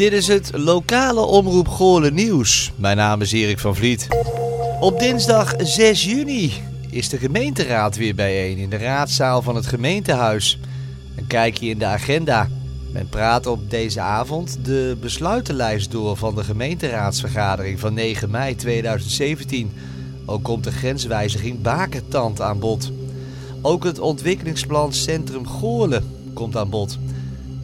Dit is het lokale Omroep Goorlen nieuws. Mijn naam is Erik van Vliet. Op dinsdag 6 juni is de gemeenteraad weer bijeen in de raadzaal van het gemeentehuis. Een kijkje in de agenda. Men praat op deze avond de besluitenlijst door van de gemeenteraadsvergadering van 9 mei 2017. Ook komt de grenswijziging Bakertand aan bod. Ook het ontwikkelingsplan Centrum Goorlen komt aan bod.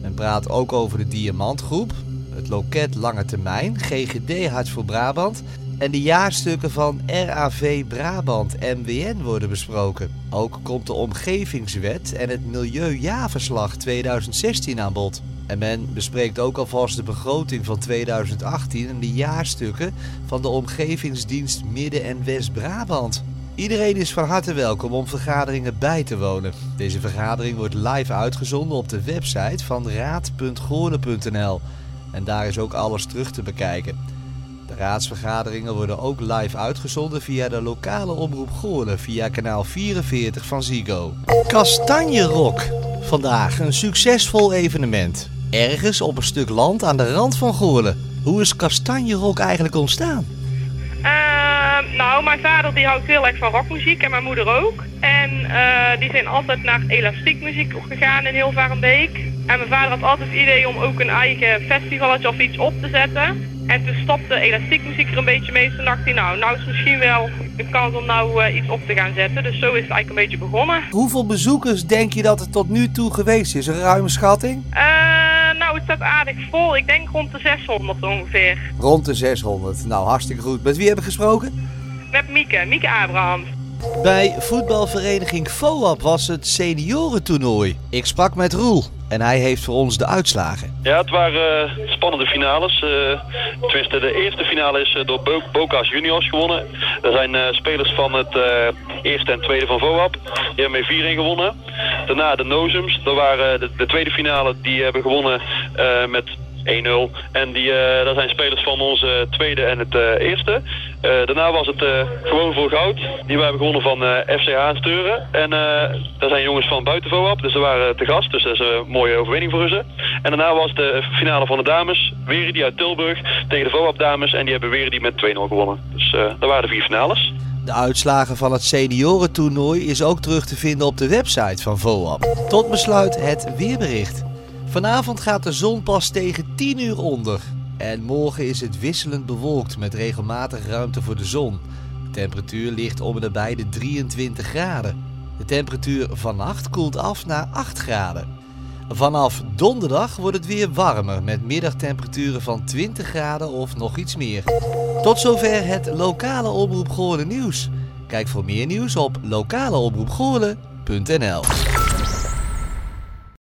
Men praat ook over de Diamantgroep, het loket Lange Termijn, GGD Hart voor Brabant en de jaarstukken van RAV Brabant MWN worden besproken. Ook komt de Omgevingswet en het Milieujaarverslag 2016 aan bod. En men bespreekt ook alvast de begroting van 2018 en de jaarstukken van de Omgevingsdienst Midden- en West-Brabant. Iedereen is van harte welkom om vergaderingen bij te wonen. Deze vergadering wordt live uitgezonden op de website van raad.goorlen.nl. En daar is ook alles terug te bekijken. De raadsvergaderingen worden ook live uitgezonden via de lokale omroep Goorlen via kanaal 44 van Zigo. Kastanjerok. Vandaag een succesvol evenement. Ergens op een stuk land aan de rand van Goorlen. Hoe is Kastanjerok eigenlijk ontstaan? Nou, mijn vader die houdt heel erg van rockmuziek en mijn moeder ook. En uh, die zijn altijd naar elastiekmuziek gegaan in Hilvarenbeek. En mijn vader had altijd het idee om ook een eigen festivaletje of iets op te zetten. En toen stopte elastiekmuziek er een beetje mee. Toen dacht hij, nou, nou is misschien wel een kans om nou uh, iets op te gaan zetten. Dus zo is het eigenlijk een beetje begonnen. Hoeveel bezoekers denk je dat er tot nu toe geweest is? Een ruime schatting? Uh, nou, het staat aardig vol. Ik denk rond de 600 ongeveer. Rond de 600. Nou, hartstikke goed. Met wie heb ik gesproken? Met Mieke, Mieke Abrahams. Bij voetbalvereniging FOAP was het seniorentoernooi. Ik sprak met Roel en hij heeft voor ons de uitslagen. Ja, het waren uh, spannende finales. Uh, tenminste, de eerste finale is uh, door Bo Boca's Juniors gewonnen. Er zijn spelers van het eerste en tweede van VOAP. Die hebben met 4-1 gewonnen. Daarna de Nozums. Dat waren de, de, tweede finale. Die hebben gewonnen met 1-0. En die, uh, dat zijn spelers van onze tweede en het uh, eerste. Uh, daarna was het gewoon voor goud. Die we hebben gewonnen van FCH Steuren. En daar zijn jongens van buiten VOAP, dus ze waren te gast. Dus dat is een mooie overwinning voor ze. En daarna was de finale van de dames. Weer die uit Tilburg tegen de VOAP dames. En die hebben weer die met 2-0 gewonnen. Dus dat waren de vier finales. De uitslagen van het seniorentoernooi is ook terug te vinden op de website van VOAP. Tot besluit het weerbericht. Vanavond gaat de zon pas tegen 10 uur onder. En morgen is het wisselend bewolkt met regelmatig ruimte voor de zon. De temperatuur ligt om en nabij de 23 graden. De temperatuur vannacht koelt af naar 8 graden. Vanaf donderdag wordt het weer warmer met middagtemperaturen van 20 graden of nog iets meer. Tot zover het lokale Omroep Goorlen nieuws. Kijk voor meer nieuws op lokaleomroepgoorlen.nl